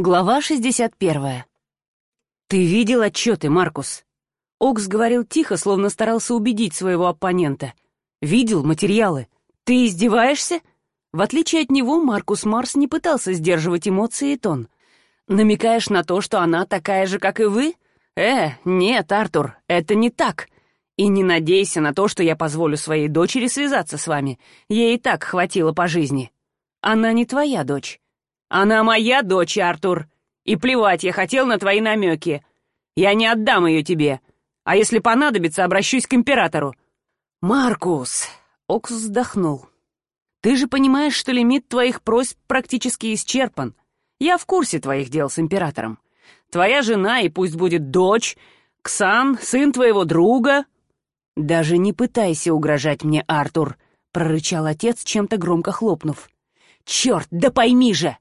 Глава 61. «Ты видел отчеты, Маркус?» Окс говорил тихо, словно старался убедить своего оппонента. «Видел материалы? Ты издеваешься?» В отличие от него, Маркус Марс не пытался сдерживать эмоции и тон. «Намекаешь на то, что она такая же, как и вы? Э, нет, Артур, это не так. И не надейся на то, что я позволю своей дочери связаться с вами. Ей и так хватило по жизни. Она не твоя дочь. «Она моя дочь, Артур, и плевать я хотел на твои намеки. Я не отдам ее тебе, а если понадобится, обращусь к императору». «Маркус!» — Окс вздохнул. «Ты же понимаешь, что лимит твоих просьб практически исчерпан. Я в курсе твоих дел с императором. Твоя жена, и пусть будет дочь, Ксан, сын твоего друга...» «Даже не пытайся угрожать мне, Артур», — прорычал отец, чем-то громко хлопнув. «Черт, да пойми же!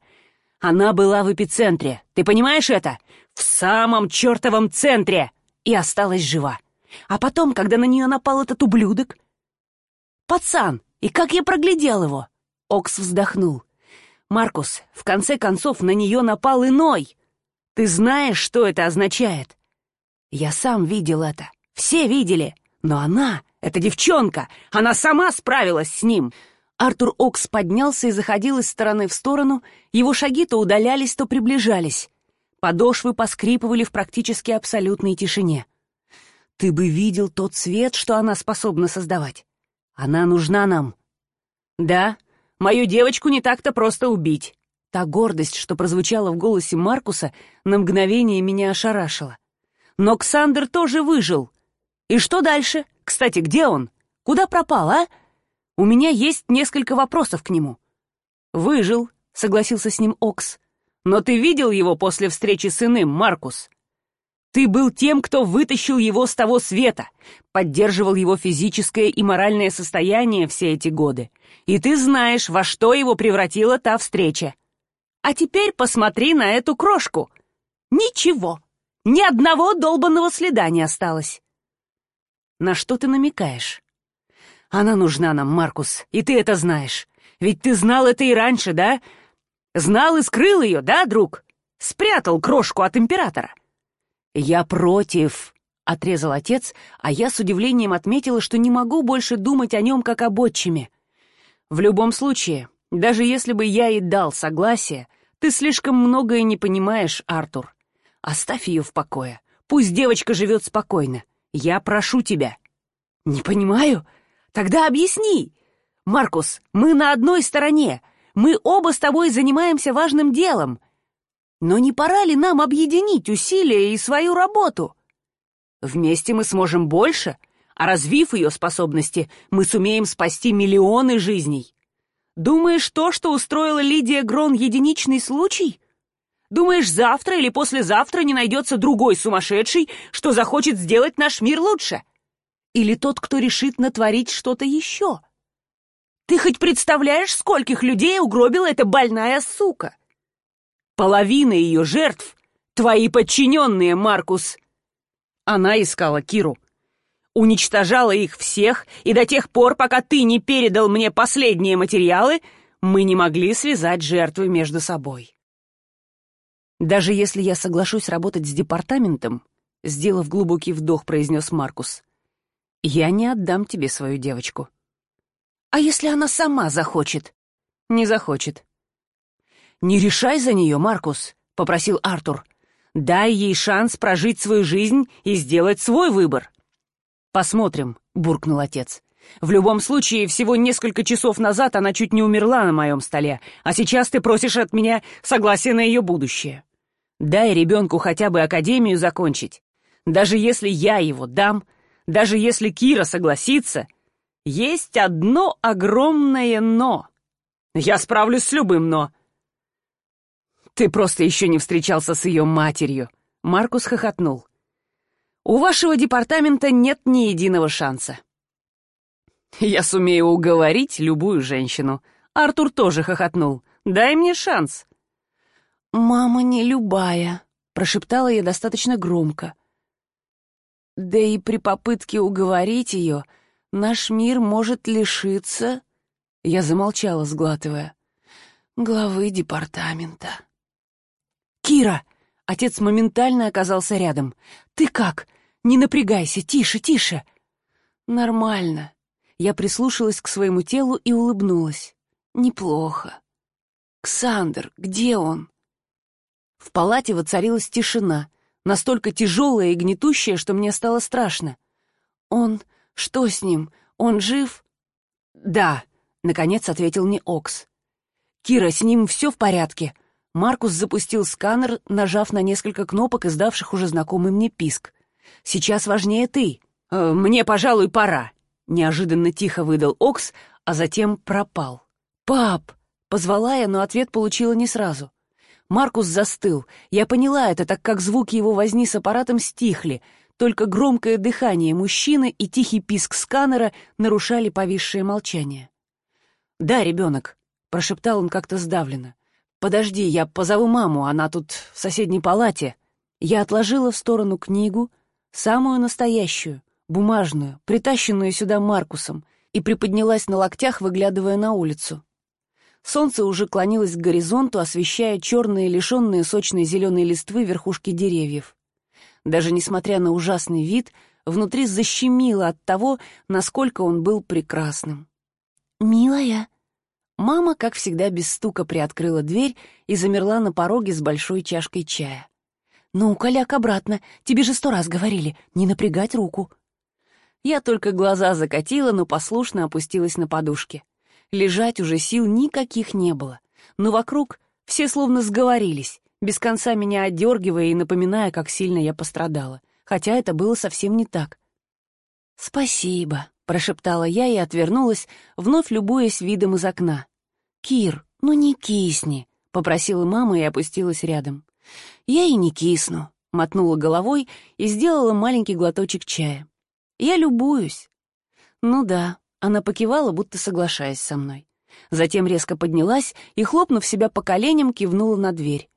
Она была в эпицентре, ты понимаешь это? В самом чертовом центре! И осталась жива. А потом, когда на нее напал этот ублюдок... Пацан! И как я проглядел его! Окс вздохнул. Маркус, в конце концов, на нее напал иной. Ты знаешь, что это означает? Я сам видел это. Все видели. Но она, эта девчонка, она сама справилась с ним. Артур Окс поднялся и заходил из стороны в сторону, его шаги то удалялись, то приближались. Подошвы поскрипывали в практически абсолютной тишине. Ты бы видел тот свет, что она способна создавать. Она нужна нам. Да, мою девочку не так-то просто убить. Та гордость, что прозвучала в голосе Маркуса, на мгновение меня ошарашила. Но Ксандр тоже выжил. И что дальше? Кстати, где он? Куда пропал, а? У меня есть несколько вопросов к нему». «Выжил», — согласился с ним Окс. «Но ты видел его после встречи с иным, Маркус? Ты был тем, кто вытащил его с того света, поддерживал его физическое и моральное состояние все эти годы. И ты знаешь, во что его превратила та встреча. А теперь посмотри на эту крошку. Ничего, ни одного долбанного следа не осталось». «На что ты намекаешь?» Она нужна нам, Маркус, и ты это знаешь. Ведь ты знал это и раньше, да? Знал и скрыл ее, да, друг? Спрятал крошку от императора. Я против, — отрезал отец, а я с удивлением отметила, что не могу больше думать о нем как об отчиме. В любом случае, даже если бы я и дал согласие, ты слишком многое не понимаешь, Артур. Оставь ее в покое. Пусть девочка живет спокойно. Я прошу тебя. Не понимаю, Тогда объясни. Маркус, мы на одной стороне. Мы оба с тобой занимаемся важным делом. Но не пора ли нам объединить усилия и свою работу? Вместе мы сможем больше, а развив ее способности, мы сумеем спасти миллионы жизней. Думаешь, то, что устроила Лидия Грон, единичный случай? Думаешь, завтра или послезавтра не найдется другой сумасшедший, что захочет сделать наш мир лучше? — или тот, кто решит натворить что-то еще? Ты хоть представляешь, скольких людей угробила эта больная сука? Половина ее жертв — твои подчиненные, Маркус. Она искала Киру. Уничтожала их всех, и до тех пор, пока ты не передал мне последние материалы, мы не могли связать жертвы между собой. Даже если я соглашусь работать с департаментом, сделав глубокий вдох, произнес Маркус, я не отдам тебе свою девочку. А если она сама захочет? Не захочет. Не решай за нее, Маркус, попросил Артур. Дай ей шанс прожить свою жизнь и сделать свой выбор. Посмотрим, буркнул отец. В любом случае, всего несколько часов назад она чуть не умерла на моем столе, а сейчас ты просишь от меня согласия на ее будущее. Дай ребенку хотя бы академию закончить. Даже если я его дам, даже если Кира согласится, есть одно огромное «но». Я справлюсь с любым «но». Ты просто еще не встречался с ее матерью. Маркус хохотнул. У вашего департамента нет ни единого шанса. Я сумею уговорить любую женщину. Артур тоже хохотнул. Дай мне шанс. «Мама не любая», — прошептала я достаточно громко. Да и при попытке уговорить ее наш мир может лишиться... Я замолчала, сглатывая. Главы департамента. «Кира!» Отец моментально оказался рядом. «Ты как? Не напрягайся, тише, тише!» «Нормально». Я прислушалась к своему телу и улыбнулась. «Неплохо». «Ксандр, где он?» В палате воцарилась тишина, настолько тяжелая и гнетущая, что мне стало страшно. «Он... Что с ним? Он жив?» «Да», — наконец ответил мне Окс. «Кира, с ним все в порядке?» Маркус запустил сканер, нажав на несколько кнопок, издавших уже знакомый мне писк. «Сейчас важнее ты. Э, мне, пожалуй, пора», — неожиданно тихо выдал Окс, а затем пропал. «Пап!» — позвала я, но ответ получила не сразу. Маркус застыл. Я поняла это, так как звуки его возни с аппаратом стихли, только громкое дыхание мужчины и тихий писк сканера нарушали повисшее молчание. «Да, ребенок», — прошептал он как-то сдавленно. «Подожди, я позову маму, она тут в соседней палате». Я отложила в сторону книгу, самую настоящую, бумажную, притащенную сюда Маркусом, и приподнялась на локтях, выглядывая на улицу. Солнце уже клонилось к горизонту, освещая черные, лишенные сочной зеленой листвы верхушки деревьев. Даже несмотря на ужасный вид, внутри защемило от того, насколько он был прекрасным. «Милая!» Мама, как всегда, без стука приоткрыла дверь и замерла на пороге с большой чашкой чая. «Ну, коляк, обратно. Тебе же сто раз говорили, не напрягать руку». Я только глаза закатила, но послушно опустилась на подушке. Лежать уже сил никаких не было. Но вокруг все словно сговорились, без конца меня отдергивая и напоминая, как сильно я пострадала. Хотя это было совсем не так. «Спасибо», — прошептала я и отвернулась, вновь любуясь видом из окна. «Кир, ну не кисни», — попросила мама и опустилась рядом. «Я и не кисну», — мотнула головой и сделала маленький глоточек чая. «Я любуюсь». «Ну да, она покивала, будто соглашаясь со мной. Затем резко поднялась и, хлопнув себя по коленям, кивнула на дверь.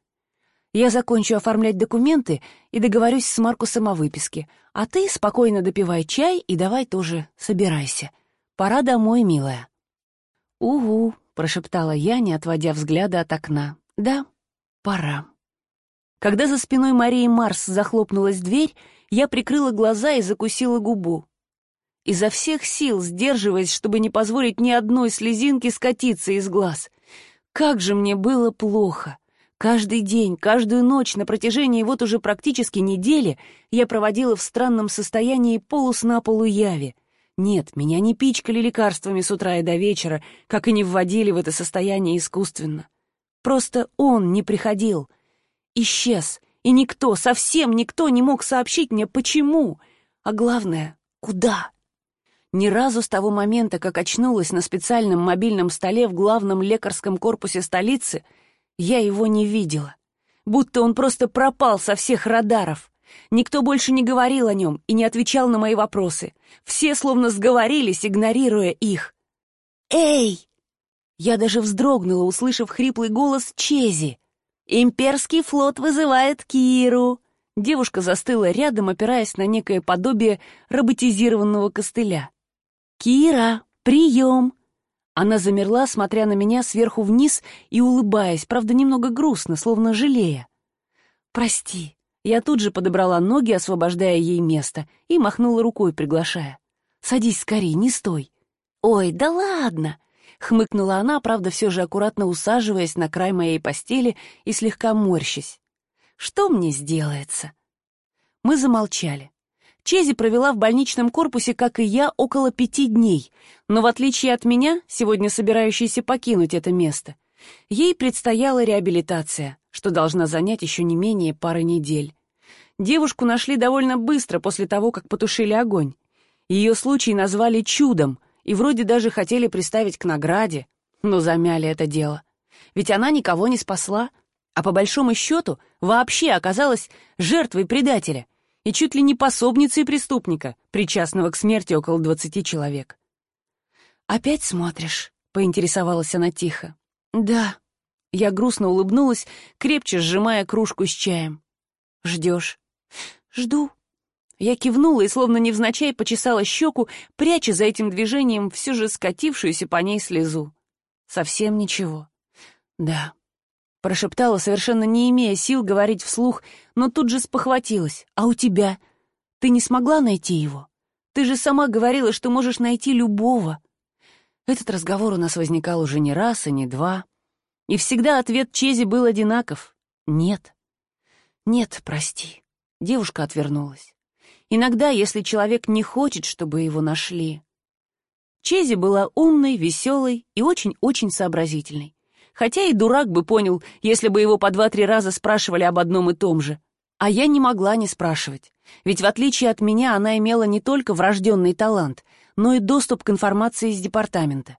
«Я закончу оформлять документы и договорюсь с Маркусом о выписке, а ты спокойно допивай чай и давай тоже собирайся. Пора домой, милая». «Угу», — прошептала я, не отводя взгляда от окна. «Да, пора». Когда за спиной Марии Марс захлопнулась дверь, я прикрыла глаза и закусила губу изо всех сил сдерживаясь, чтобы не позволить ни одной слезинки скатиться из глаз. Как же мне было плохо! Каждый день, каждую ночь на протяжении вот уже практически недели я проводила в странном состоянии полусна-полуяви. Нет, меня не пичкали лекарствами с утра и до вечера, как и не вводили в это состояние искусственно. Просто он не приходил. Исчез, и никто, совсем никто не мог сообщить мне, почему. А главное, куда. Ни разу с того момента, как очнулась на специальном мобильном столе в главном лекарском корпусе столицы, я его не видела. Будто он просто пропал со всех радаров. Никто больше не говорил о нем и не отвечал на мои вопросы. Все словно сговорились, игнорируя их. «Эй!» Я даже вздрогнула, услышав хриплый голос Чези. «Имперский флот вызывает Киру!» Девушка застыла рядом, опираясь на некое подобие роботизированного костыля. «Кира, прием!» Она замерла, смотря на меня сверху вниз и улыбаясь, правда, немного грустно, словно жалея. «Прости». Я тут же подобрала ноги, освобождая ей место, и махнула рукой, приглашая. «Садись скорее, не стой». «Ой, да ладно!» — хмыкнула она, правда, все же аккуратно усаживаясь на край моей постели и слегка морщась. «Что мне сделается?» Мы замолчали. Чези провела в больничном корпусе, как и я, около пяти дней, но в отличие от меня, сегодня собирающейся покинуть это место, ей предстояла реабилитация, что должна занять еще не менее пары недель. Девушку нашли довольно быстро после того, как потушили огонь. Ее случай назвали чудом и вроде даже хотели приставить к награде, но замяли это дело. Ведь она никого не спасла, а по большому счету вообще оказалась жертвой предателя — и чуть ли не пособницей преступника, причастного к смерти около двадцати человек. «Опять смотришь?» — поинтересовалась она тихо. «Да». Я грустно улыбнулась, крепче сжимая кружку с чаем. «Ждешь?» «Жду». Я кивнула и, словно невзначай, почесала щеку, пряча за этим движением все же скатившуюся по ней слезу. «Совсем ничего». «Да». Прошептала, совершенно не имея сил говорить вслух, но тут же спохватилась. «А у тебя? Ты не смогла найти его? Ты же сама говорила, что можешь найти любого». Этот разговор у нас возникал уже не раз и не два. И всегда ответ Чези был одинаков. «Нет». «Нет, прости». Девушка отвернулась. Иногда, если человек не хочет, чтобы его нашли. Чези была умной, веселой и очень-очень сообразительной. Хотя и дурак бы понял, если бы его по два-три раза спрашивали об одном и том же. А я не могла не спрашивать. Ведь в отличие от меня она имела не только врожденный талант, но и доступ к информации из департамента.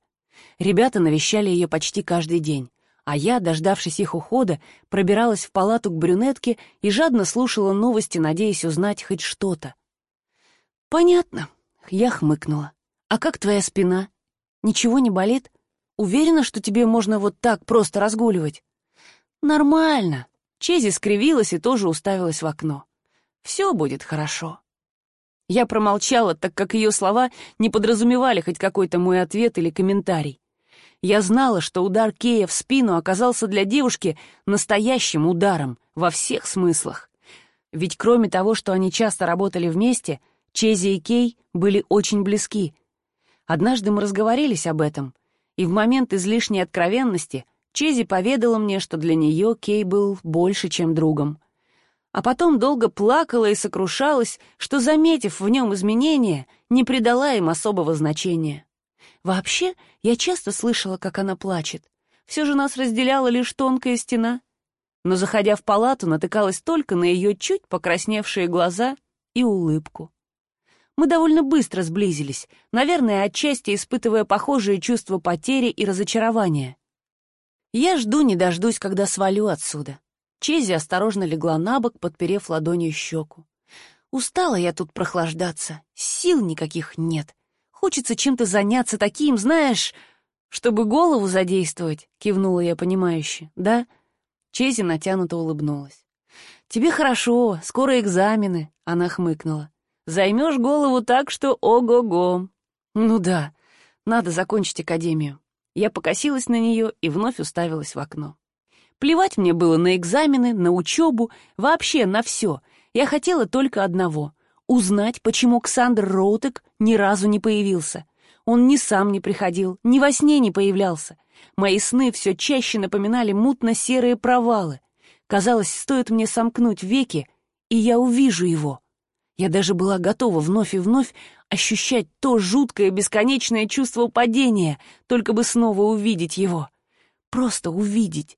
Ребята навещали ее почти каждый день, а я, дождавшись их ухода, пробиралась в палату к брюнетке и жадно слушала новости, надеясь узнать хоть что-то. «Понятно», — я хмыкнула. «А как твоя спина? Ничего не болит?» Уверена, что тебе можно вот так просто разгуливать?» «Нормально». Чези скривилась и тоже уставилась в окно. «Все будет хорошо». Я промолчала, так как ее слова не подразумевали хоть какой-то мой ответ или комментарий. Я знала, что удар Кея в спину оказался для девушки настоящим ударом во всех смыслах. Ведь кроме того, что они часто работали вместе, Чези и Кей были очень близки. Однажды мы разговорились об этом, и в момент излишней откровенности Чези поведала мне, что для нее Кей был больше, чем другом. А потом долго плакала и сокрушалась, что, заметив в нем изменения, не придала им особого значения. Вообще, я часто слышала, как она плачет. Все же нас разделяла лишь тонкая стена. Но, заходя в палату, натыкалась только на ее чуть покрасневшие глаза и улыбку. Мы довольно быстро сблизились, наверное, отчасти испытывая похожие чувства потери и разочарования. Я жду не дождусь, когда свалю отсюда. Чези осторожно легла на бок, подперев ладонью щеку. Устала я тут прохлаждаться, сил никаких нет. Хочется чем-то заняться таким, знаешь, чтобы голову задействовать, кивнула я понимающе. Да? Чези натянуто улыбнулась. Тебе хорошо, скоро экзамены, она хмыкнула. Займешь голову так, что ого-го. Ну да, надо закончить академию. Я покосилась на нее и вновь уставилась в окно. Плевать мне было на экзамены, на учебу, вообще на все. Я хотела только одного — узнать, почему Ксандр Роутек ни разу не появился. Он ни сам не приходил, ни во сне не появлялся. Мои сны все чаще напоминали мутно-серые провалы. Казалось, стоит мне сомкнуть веки, и я увижу его. Я даже была готова вновь и вновь ощущать то жуткое бесконечное чувство падения, только бы снова увидеть его. Просто увидеть.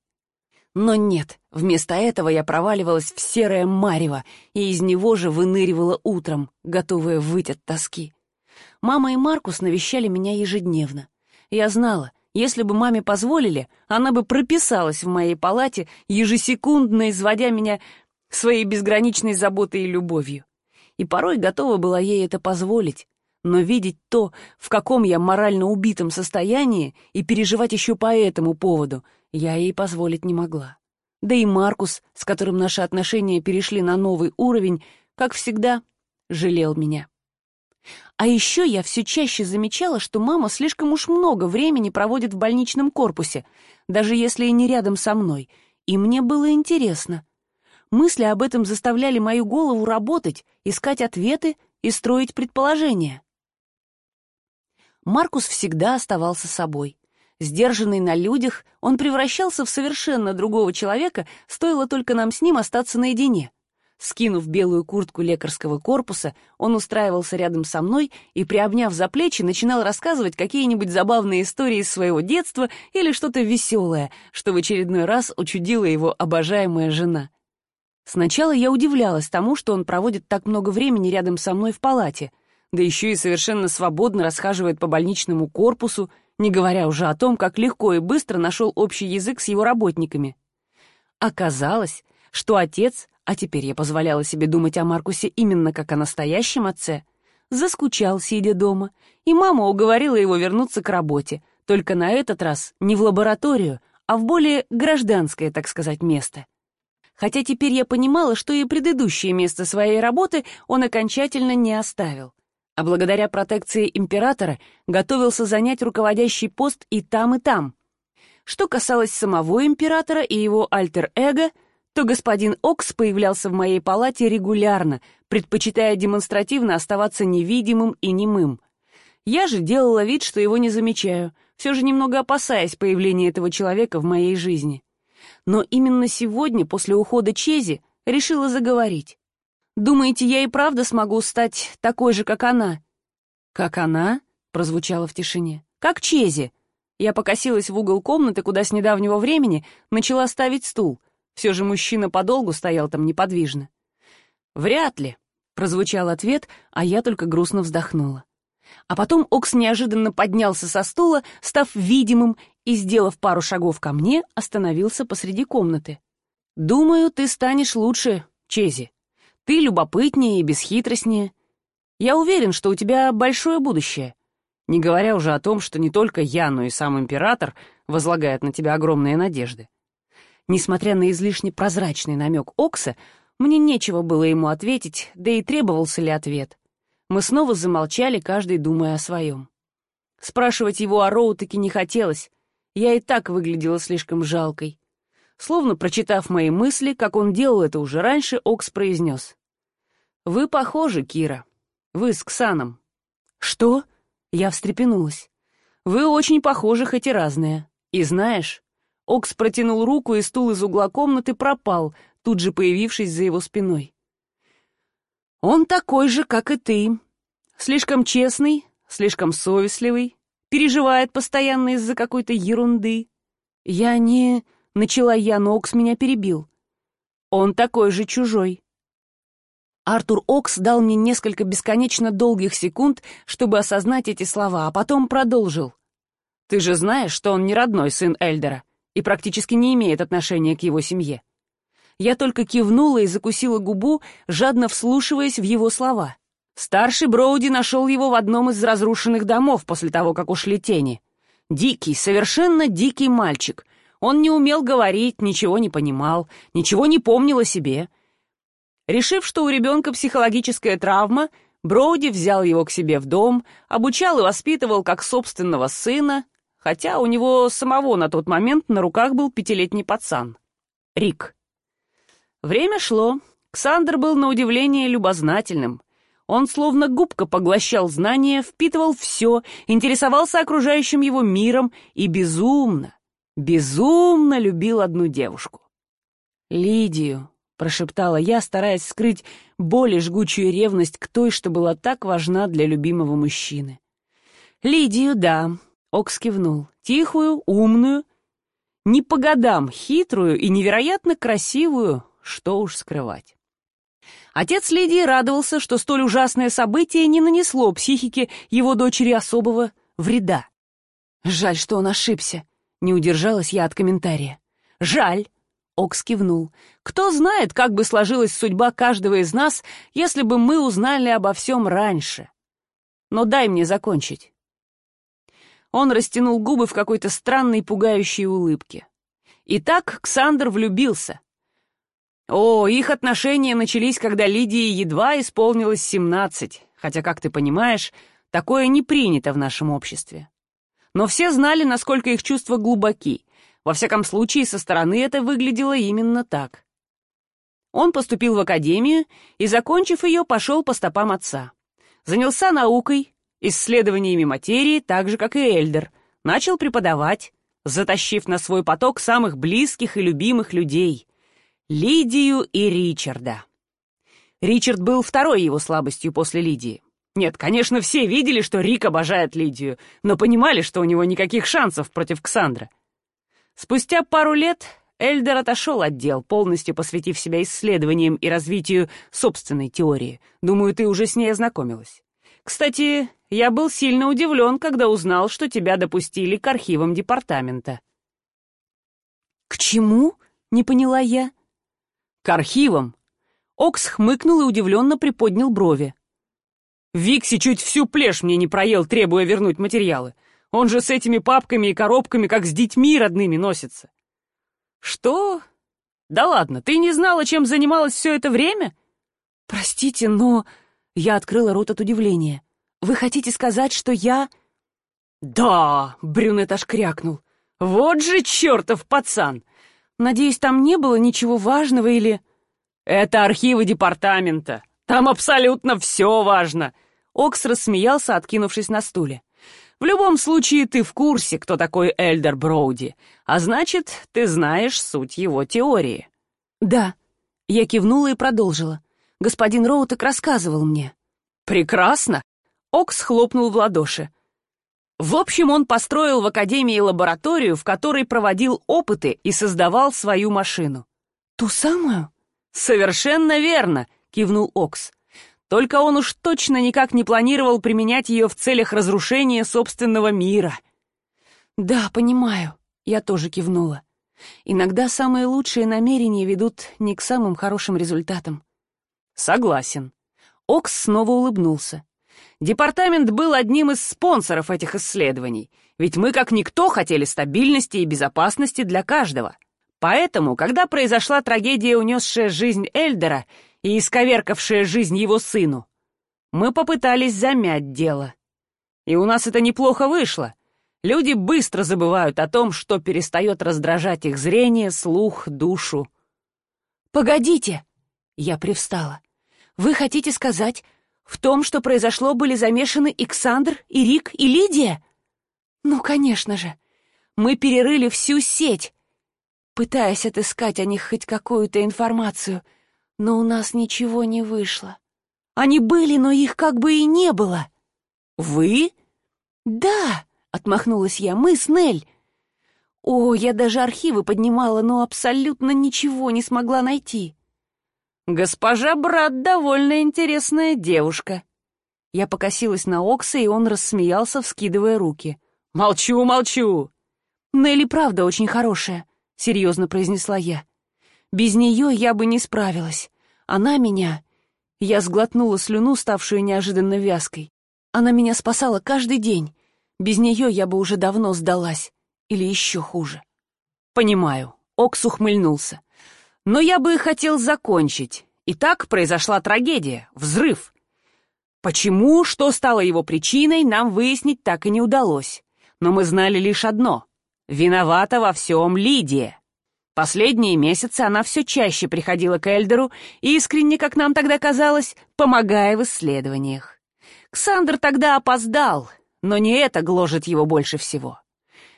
Но нет, вместо этого я проваливалась в серое марево, и из него же выныривала утром, готовая выть от тоски. Мама и Маркус навещали меня ежедневно. Я знала, если бы маме позволили, она бы прописалась в моей палате, ежесекундно изводя меня своей безграничной заботой и любовью и порой готова была ей это позволить, но видеть то, в каком я морально убитом состоянии, и переживать еще по этому поводу, я ей позволить не могла. Да и Маркус, с которым наши отношения перешли на новый уровень, как всегда, жалел меня. А еще я все чаще замечала, что мама слишком уж много времени проводит в больничном корпусе, даже если и не рядом со мной, и мне было интересно — Мысли об этом заставляли мою голову работать, искать ответы и строить предположения. Маркус всегда оставался собой. Сдержанный на людях, он превращался в совершенно другого человека, стоило только нам с ним остаться наедине. Скинув белую куртку лекарского корпуса, он устраивался рядом со мной и, приобняв за плечи, начинал рассказывать какие-нибудь забавные истории из своего детства или что-то веселое, что в очередной раз учудила его обожаемая жена. Сначала я удивлялась тому, что он проводит так много времени рядом со мной в палате, да еще и совершенно свободно расхаживает по больничному корпусу, не говоря уже о том, как легко и быстро нашел общий язык с его работниками. Оказалось, что отец, а теперь я позволяла себе думать о Маркусе именно как о настоящем отце, заскучал, сидя дома, и мама уговорила его вернуться к работе, только на этот раз не в лабораторию, а в более гражданское, так сказать, место хотя теперь я понимала, что и предыдущее место своей работы он окончательно не оставил, а благодаря протекции императора готовился занять руководящий пост и там, и там. Что касалось самого императора и его альтер-эго, то господин Окс появлялся в моей палате регулярно, предпочитая демонстративно оставаться невидимым и немым. Я же делала вид, что его не замечаю, все же немного опасаясь появления этого человека в моей жизни. Но именно сегодня, после ухода Чези, решила заговорить. «Думаете, я и правда смогу стать такой же, как она?» «Как она?» — прозвучало в тишине. «Как Чези!» Я покосилась в угол комнаты, куда с недавнего времени начала ставить стул. Все же мужчина подолгу стоял там неподвижно. «Вряд ли», — прозвучал ответ, а я только грустно вздохнула. А потом Окс неожиданно поднялся со стула, став видимым, и, сделав пару шагов ко мне, остановился посреди комнаты. «Думаю, ты станешь лучше, Чези. Ты любопытнее и бесхитростнее. Я уверен, что у тебя большое будущее. Не говоря уже о том, что не только я, но и сам император возлагает на тебя огромные надежды. Несмотря на излишне прозрачный намек Окса, мне нечего было ему ответить, да и требовался ли ответ. Мы снова замолчали, каждый думая о своем. Спрашивать его о Роу таки не хотелось, я и так выглядела слишком жалкой. Словно прочитав мои мысли, как он делал это уже раньше, Окс произнес. «Вы похожи, Кира. Вы с Ксаном». «Что?» Я встрепенулась. «Вы очень похожи, хоть и разные. И знаешь...» Окс протянул руку, и стул из угла комнаты пропал, тут же появившись за его спиной. «Он такой же, как и ты. Слишком честный, слишком совестливый, переживает постоянно из-за какой-то ерунды. Я не...» — начала я, но Окс меня перебил. «Он такой же чужой. Артур Окс дал мне несколько бесконечно долгих секунд, чтобы осознать эти слова, а потом продолжил. «Ты же знаешь, что он не родной сын Эльдера и практически не имеет отношения к его семье». Я только кивнула и закусила губу, жадно вслушиваясь в его слова. Старший Броуди нашел его в одном из разрушенных домов после того, как ушли тени. Дикий, совершенно дикий мальчик. Он не умел говорить, ничего не понимал, ничего не помнил о себе — Решив, что у ребенка психологическая травма, Броуди взял его к себе в дом, обучал и воспитывал как собственного сына, хотя у него самого на тот момент на руках был пятилетний пацан. Рик. Время шло. Ксандр был на удивление любознательным. Он словно губка поглощал знания, впитывал все, интересовался окружающим его миром и безумно, безумно любил одну девушку. Лидию, — прошептала я, стараясь скрыть более жгучую ревность к той, что была так важна для любимого мужчины. «Лидию, да», — Окс кивнул. «Тихую, умную, не по годам хитрую и невероятно красивую, что уж скрывать». Отец Лидии радовался, что столь ужасное событие не нанесло психике его дочери особого вреда. «Жаль, что он ошибся», — не удержалась я от комментария. «Жаль», Окс кивнул. «Кто знает, как бы сложилась судьба каждого из нас, если бы мы узнали обо всем раньше. Но дай мне закончить». Он растянул губы в какой-то странной пугающей улыбке. Итак, Ксандр влюбился. О, их отношения начались, когда Лидии едва исполнилось семнадцать, хотя, как ты понимаешь, такое не принято в нашем обществе. Но все знали, насколько их чувства глубоки, во всяком случае, со стороны это выглядело именно так. Он поступил в академию и, закончив ее, пошел по стопам отца. Занялся наукой, исследованиями материи, так же, как и Эльдер, начал преподавать, затащив на свой поток самых близких и любимых людей — Лидию и Ричарда. Ричард был второй его слабостью после Лидии. Нет, конечно, все видели, что Рик обожает Лидию, но понимали, что у него никаких шансов против Ксандра — Спустя пару лет Эльдер отошел от дел, полностью посвятив себя исследованиям и развитию собственной теории. Думаю, ты уже с ней ознакомилась. Кстати, я был сильно удивлен, когда узнал, что тебя допустили к архивам департамента. «К чему?» — не поняла я. «К архивам». Окс хмыкнул и удивленно приподнял брови. «Викси чуть всю плешь мне не проел, требуя вернуть материалы. Он же с этими папками и коробками как с детьми родными носится. Что? Да ладно, ты не знала, чем занималась все это время? Простите, но... Я открыла рот от удивления. Вы хотите сказать, что я... Да, брюнет аж крякнул. Вот же чертов пацан! Надеюсь, там не было ничего важного или... Это архивы департамента. Там абсолютно все важно. Окс рассмеялся, откинувшись на стуле. В любом случае, ты в курсе, кто такой Эльдер Броуди, а значит, ты знаешь суть его теории. Да. Я кивнула и продолжила. Господин Роутек рассказывал мне. Прекрасно. Окс хлопнул в ладоши. В общем, он построил в Академии лабораторию, в которой проводил опыты и создавал свою машину. «Ту самую?» «Совершенно верно», — кивнул Окс. «Только он уж точно никак не планировал применять ее в целях разрушения собственного мира». «Да, понимаю», — я тоже кивнула. «Иногда самые лучшие намерения ведут не к самым хорошим результатам». «Согласен». Окс снова улыбнулся. Департамент был одним из спонсоров этих исследований, ведь мы как никто хотели стабильности и безопасности для каждого. Поэтому, когда произошла трагедия, унесшая жизнь Эльдера и исковеркавшая жизнь его сыну, мы попытались замять дело. И у нас это неплохо вышло. Люди быстро забывают о том, что перестает раздражать их зрение, слух, душу. «Погодите!» — я привстала. «Вы хотите сказать, в том, что произошло, были замешаны Иксандр, и Рик, и Лидия? Ну, конечно же. Мы перерыли всю сеть, пытаясь отыскать о них хоть какую-то информацию, но у нас ничего не вышло. Они были, но их как бы и не было. Вы? Да, отмахнулась я, мы с Нель. О, я даже архивы поднимала, но абсолютно ничего не смогла найти. «Госпожа Брат довольно интересная девушка». Я покосилась на Окса, и он рассмеялся, вскидывая руки. «Молчу, молчу!» «Нелли правда очень хорошая», — серьезно произнесла я. «Без нее я бы не справилась. Она меня...» Я сглотнула слюну, ставшую неожиданно вязкой. Она меня спасала каждый день. Без нее я бы уже давно сдалась. Или еще хуже. «Понимаю», — Окс ухмыльнулся. Но я бы хотел закончить. И так произошла трагедия, взрыв. Почему, что стало его причиной, нам выяснить так и не удалось. Но мы знали лишь одно. Виновата во всем Лидия. Последние месяцы она все чаще приходила к Эльдеру, искренне, как нам тогда казалось, помогая в исследованиях. Ксандр тогда опоздал, но не это гложет его больше всего.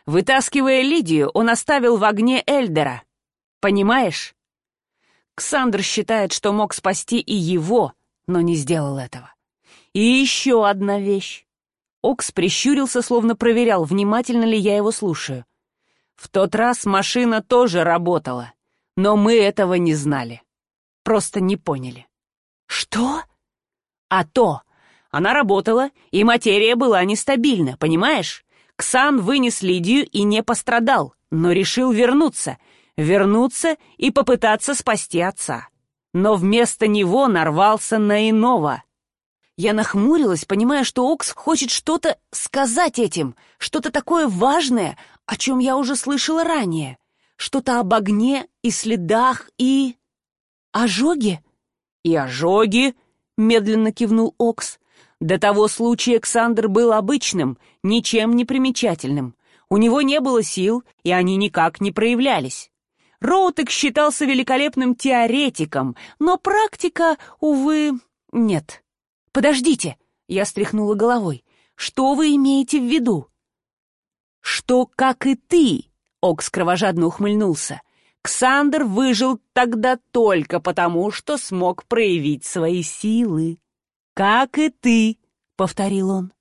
Вытаскивая Лидию, он оставил в огне Эльдера. Понимаешь? Ксандр считает, что мог спасти и его, но не сделал этого. И еще одна вещь. Окс прищурился, словно проверял, внимательно ли я его слушаю. В тот раз машина тоже работала, но мы этого не знали. Просто не поняли. Что? А то. Она работала, и материя была нестабильна, понимаешь? Ксан вынес Лидию и не пострадал, но решил вернуться — вернуться и попытаться спасти отца. Но вместо него нарвался на иного. Я нахмурилась, понимая, что Окс хочет что-то сказать этим, что-то такое важное, о чем я уже слышала ранее. Что-то об огне и следах и... Ожоги? И ожоги, медленно кивнул Окс. До того случая Александр был обычным, ничем не примечательным. У него не было сил, и они никак не проявлялись. Роутек считался великолепным теоретиком, но практика, увы, нет. «Подождите!» — я стряхнула головой. «Что вы имеете в виду?» «Что, как и ты!» — Окс кровожадно ухмыльнулся. «Ксандр выжил тогда только потому, что смог проявить свои силы. Как и ты!» — повторил он.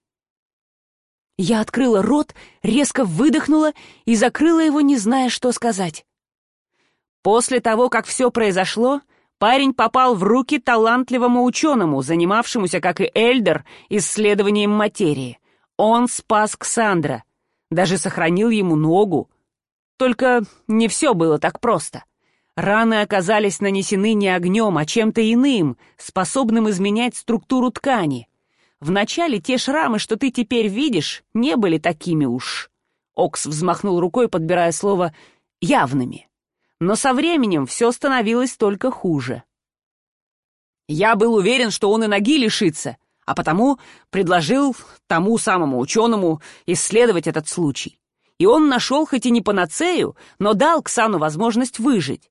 Я открыла рот, резко выдохнула и закрыла его, не зная, что сказать. После того, как все произошло, парень попал в руки талантливому ученому, занимавшемуся, как и Эльдер, исследованием материи. Он спас Ксандра, даже сохранил ему ногу. Только не все было так просто. Раны оказались нанесены не огнем, а чем-то иным, способным изменять структуру ткани. Вначале те шрамы, что ты теперь видишь, не были такими уж. Окс взмахнул рукой, подбирая слово «явными» но со временем все становилось только хуже. Я был уверен, что он и ноги лишится, а потому предложил тому самому ученому исследовать этот случай. И он нашел хоть и не панацею, но дал Ксану возможность выжить.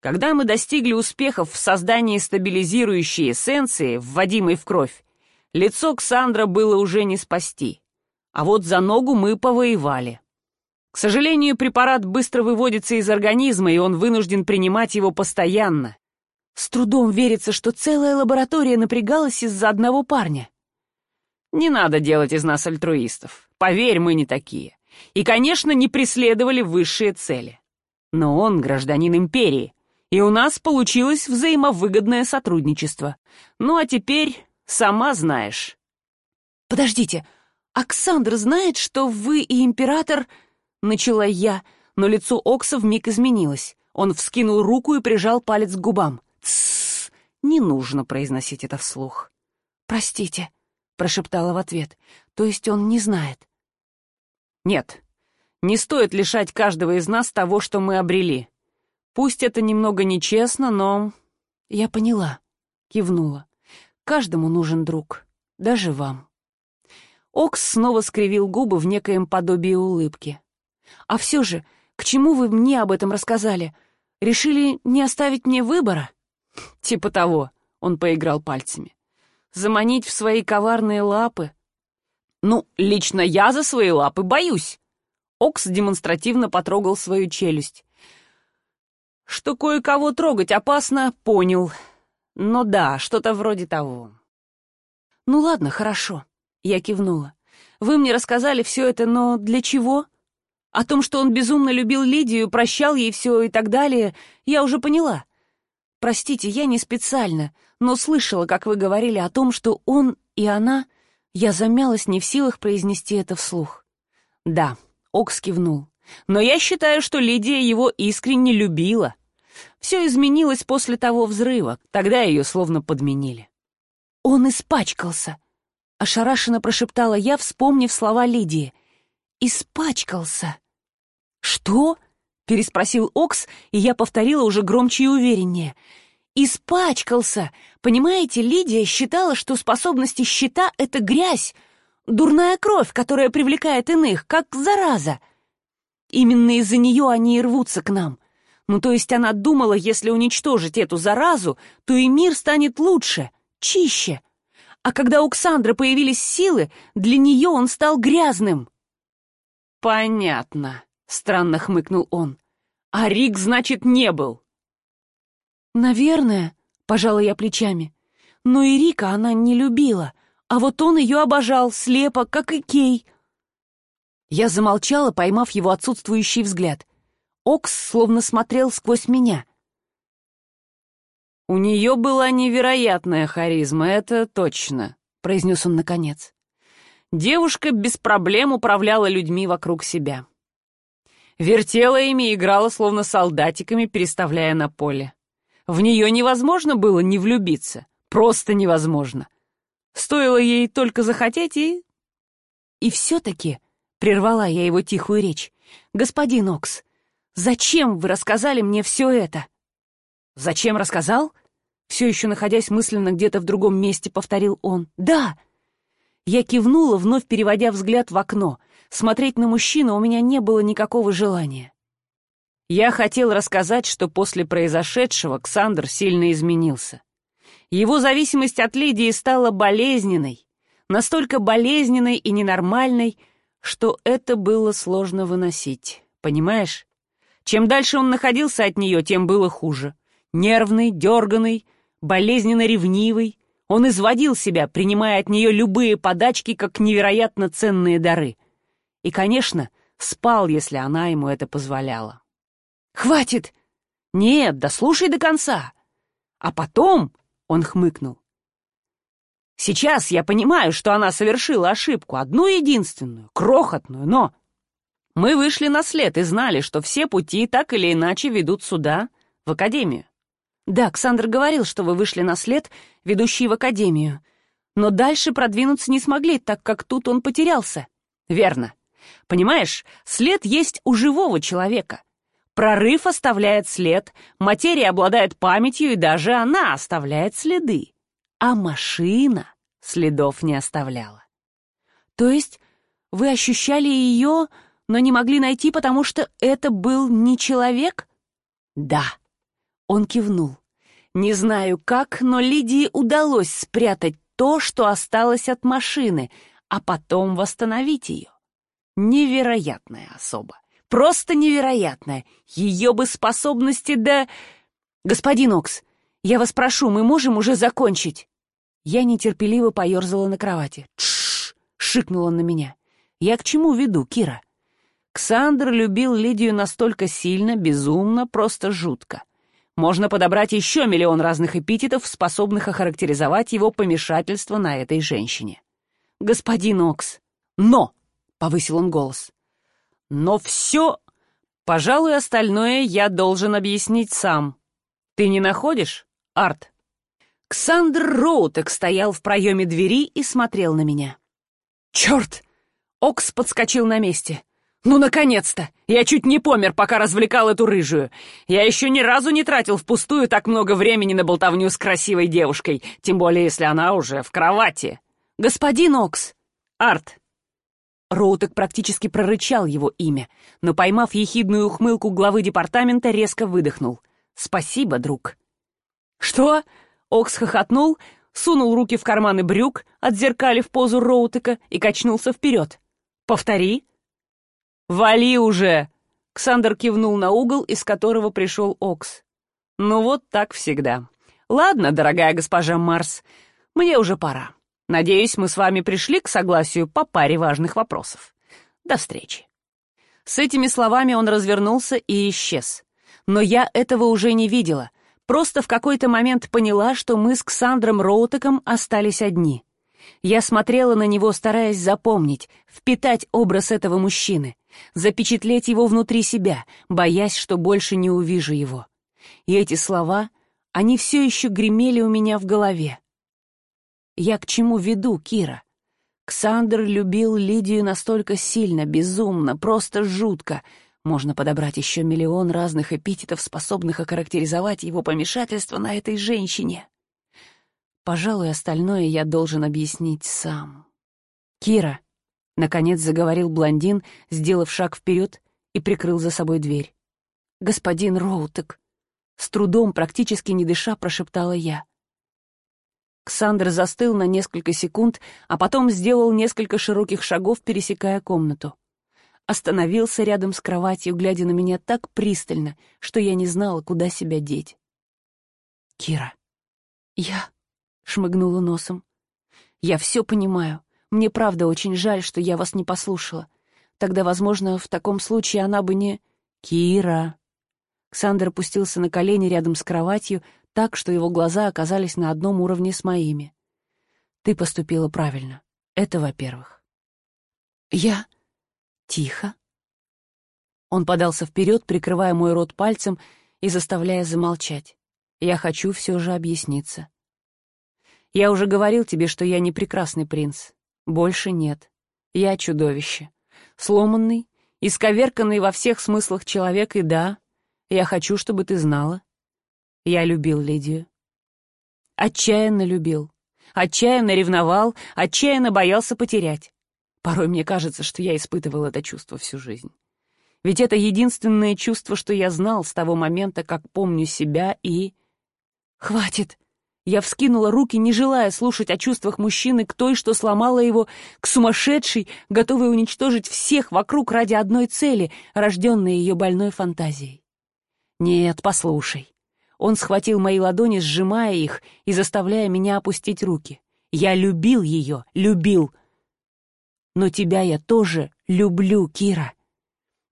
Когда мы достигли успехов в создании стабилизирующей эссенции, вводимой в кровь, лицо Ксандра было уже не спасти. А вот за ногу мы повоевали. К сожалению, препарат быстро выводится из организма, и он вынужден принимать его постоянно. С трудом верится, что целая лаборатория напрягалась из-за одного парня. Не надо делать из нас альтруистов. Поверь, мы не такие. И, конечно, не преследовали высшие цели. Но он гражданин империи, и у нас получилось взаимовыгодное сотрудничество. Ну а теперь сама знаешь. Подождите, Оксандр знает, что вы и император... Начала я, но лицо Окса вмиг изменилось. Он вскинул руку и прижал палец к губам. «Тссс! Не нужно произносить это вслух». «Простите», — прошептала в ответ. «То есть он не знает?» «Нет, не стоит лишать каждого из нас того, что мы обрели. Пусть это немного нечестно, но...» «Я поняла», — кивнула. «Каждому нужен друг, даже вам». Окс снова скривил губы в некоем подобии улыбки. А все же, к чему вы мне об этом рассказали? Решили не оставить мне выбора? Типа того, он поиграл пальцами. Заманить в свои коварные лапы? Ну, лично я за свои лапы боюсь. Окс демонстративно потрогал свою челюсть. Что кое-кого трогать опасно, понял. Но да, что-то вроде того. Ну ладно, хорошо. Я кивнула. Вы мне рассказали все это, но для чего? О том, что он безумно любил Лидию, прощал ей все и так далее, я уже поняла. Простите, я не специально, но слышала, как вы говорили о том, что он и она... Я замялась, не в силах произнести это вслух. Да, Окс кивнул. Но я считаю, что Лидия его искренне любила. Все изменилось после того взрыва, тогда ее словно подменили. «Он испачкался!» — ошарашенно прошептала я, вспомнив слова Лидии. «Испачкался!» «Что?» — переспросил Окс, и я повторила уже громче и увереннее. «Испачкался! Понимаете, Лидия считала, что способности щита — это грязь, дурная кровь, которая привлекает иных, как зараза. Именно из-за нее они и рвутся к нам. Ну, то есть она думала, если уничтожить эту заразу, то и мир станет лучше, чище. А когда у Ксандры появились силы, для нее он стал грязным». «Понятно», — странно хмыкнул он. «А Рик, значит, не был?» «Наверное», — пожала я плечами. «Но и Рика она не любила, а вот он ее обожал, слепо, как и Кей». Я замолчала, поймав его отсутствующий взгляд. Окс словно смотрел сквозь меня. «У нее была невероятная харизма, это точно», — произнес он наконец девушка без проблем управляла людьми вокруг себя. Вертела ими и играла словно солдатиками, переставляя на поле. В нее невозможно было не влюбиться. Просто невозможно. Стоило ей только захотеть и... И все-таки, — прервала я его тихую речь, — господин Окс, зачем вы рассказали мне все это? Зачем рассказал? Все еще находясь мысленно где-то в другом месте, повторил он. Да, — я кивнула, вновь переводя взгляд в окно. Смотреть на мужчину у меня не было никакого желания. Я хотел рассказать, что после произошедшего Ксандр сильно изменился. Его зависимость от Лидии стала болезненной, настолько болезненной и ненормальной, что это было сложно выносить. Понимаешь? Чем дальше он находился от нее, тем было хуже. Нервный, дерганный, болезненно ревнивый, он изводил себя, принимая от нее любые подачки, как невероятно ценные дары. И, конечно, спал, если она ему это позволяла. «Хватит!» «Нет, да слушай до конца!» А потом он хмыкнул. «Сейчас я понимаю, что она совершила ошибку, одну единственную, крохотную, но...» Мы вышли на след и знали, что все пути так или иначе ведут сюда, в академию. Да, Ксандр говорил, что вы вышли на след, ведущий в академию. Но дальше продвинуться не смогли, так как тут он потерялся. Верно. Понимаешь, след есть у живого человека. Прорыв оставляет след, материя обладает памятью, и даже она оставляет следы. А машина следов не оставляла. То есть вы ощущали ее, но не могли найти, потому что это был не человек? Да. Он кивнул. Не знаю как, но Лидии удалось спрятать то, что осталось от машины, а потом восстановить ее. Невероятная особа. Просто невероятная. Ее бы способности да... Господин Окс, я вас прошу, мы можем уже закончить. Я нетерпеливо поерзала на кровати. «Тш!» — шикнула на меня. «Я к чему веду, Кира?» Ксандр любил Лидию настолько сильно, безумно, просто жутко. Можно подобрать еще миллион разных эпитетов, способных охарактеризовать его помешательство на этой женщине. «Господин Окс!» «Но!» — повысил он голос. «Но все...» «Пожалуй, остальное я должен объяснить сам. Ты не находишь, Арт?» Ксандр Роутек стоял в проеме двери и смотрел на меня. «Черт!» Окс подскочил на месте. «Ну, наконец-то! Я чуть не помер, пока развлекал эту рыжую. Я еще ни разу не тратил впустую так много времени на болтовню с красивой девушкой, тем более если она уже в кровати. Господин Окс! Арт!» Роутек практически прорычал его имя, но, поймав ехидную ухмылку главы департамента, резко выдохнул. «Спасибо, друг». «Что?» Окс хохотнул, сунул руки в карманы брюк, отзеркалив позу Роутека и качнулся вперед. «Повтори». «Вали уже!» Ксандер кивнул на угол, из которого пришел Окс. «Ну вот так всегда. Ладно, дорогая госпожа Марс, мне уже пора. Надеюсь, мы с вами пришли к согласию по паре важных вопросов. До встречи». С этими словами он развернулся и исчез. Но я этого уже не видела — Просто в какой-то момент поняла, что мы с Ксандром Роутеком остались одни. Я смотрела на него, стараясь запомнить, впитать образ этого мужчины, запечатлеть его внутри себя, боясь, что больше не увижу его. И эти слова, они все еще гремели у меня в голове. Я к чему веду, Кира? Ксандр любил Лидию настолько сильно, безумно, просто жутко, можно подобрать еще миллион разных эпитетов, способных охарактеризовать его помешательство на этой женщине. Пожалуй, остальное я должен объяснить сам. «Кира», — наконец заговорил блондин, сделав шаг вперед и прикрыл за собой дверь. «Господин Роутек», — с трудом, практически не дыша, прошептала я. Ксандр застыл на несколько секунд, а потом сделал несколько широких шагов, пересекая комнату остановился рядом с кроватью, глядя на меня так пристально, что я не знала, куда себя деть. «Кира, я...» — шмыгнула носом. «Я все понимаю. Мне правда очень жаль, что я вас не послушала. Тогда, возможно, в таком случае она бы не...» «Кира...» Ксандр опустился на колени рядом с кроватью, так, что его глаза оказались на одном уровне с моими. «Ты поступила правильно. Это во-первых». «Я...» «Тихо». Он подался вперед, прикрывая мой рот пальцем и заставляя замолчать. «Я хочу все же объясниться. Я уже говорил тебе, что я не прекрасный принц. Больше нет. Я чудовище. Сломанный, исковерканный во всех смыслах человек, и да, я хочу, чтобы ты знала. Я любил Лидию. Отчаянно любил. Отчаянно ревновал, отчаянно боялся потерять. Порой мне кажется, что я испытывал это чувство всю жизнь. Ведь это единственное чувство, что я знал с того момента, как помню себя и... Хватит! Я вскинула руки, не желая слушать о чувствах мужчины к той, что сломала его, к сумасшедшей, готовой уничтожить всех вокруг ради одной цели, рожденной ее больной фантазией. Нет, послушай. Он схватил мои ладони, сжимая их и заставляя меня опустить руки. Я любил ее, любил, но тебя я тоже люблю, Кира.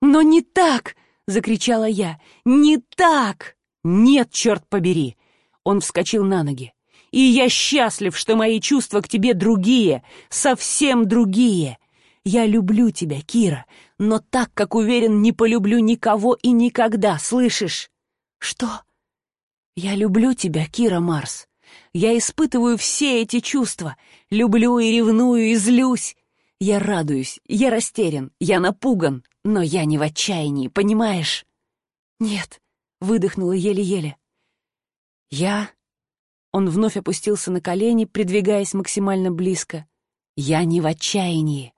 Но не так, закричала я. Не так. Нет, черт побери. Он вскочил на ноги. И я счастлив, что мои чувства к тебе другие, совсем другие. Я люблю тебя, Кира, но так, как уверен, не полюблю никого и никогда, слышишь? Что? Я люблю тебя, Кира Марс. Я испытываю все эти чувства. Люблю и ревную, и злюсь. Я радуюсь, я растерян, я напуган, но я не в отчаянии, понимаешь? Нет, выдохнула еле-еле. Я... Он вновь опустился на колени, придвигаясь максимально близко. Я не в отчаянии.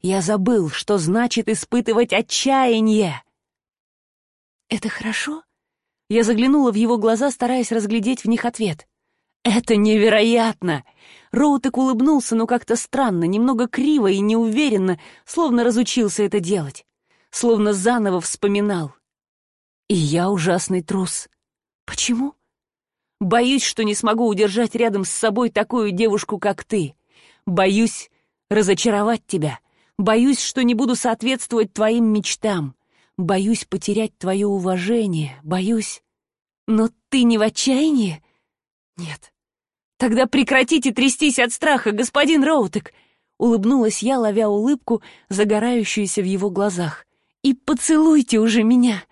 Я забыл, что значит испытывать отчаяние. «Это хорошо?» Я заглянула в его глаза, стараясь разглядеть в них ответ. «Это невероятно!» Роутек улыбнулся, но как-то странно, немного криво и неуверенно, словно разучился это делать, словно заново вспоминал. «И я ужасный трус. Почему?» «Боюсь, что не смогу удержать рядом с собой такую девушку, как ты. Боюсь разочаровать тебя. Боюсь, что не буду соответствовать твоим мечтам. Боюсь потерять твое уважение. Боюсь... Но ты не в отчаянии? Нет. Тогда прекратите трястись от страха, господин Роутек. Улыбнулась я, ловя улыбку, загорающуюся в его глазах. И поцелуйте уже меня.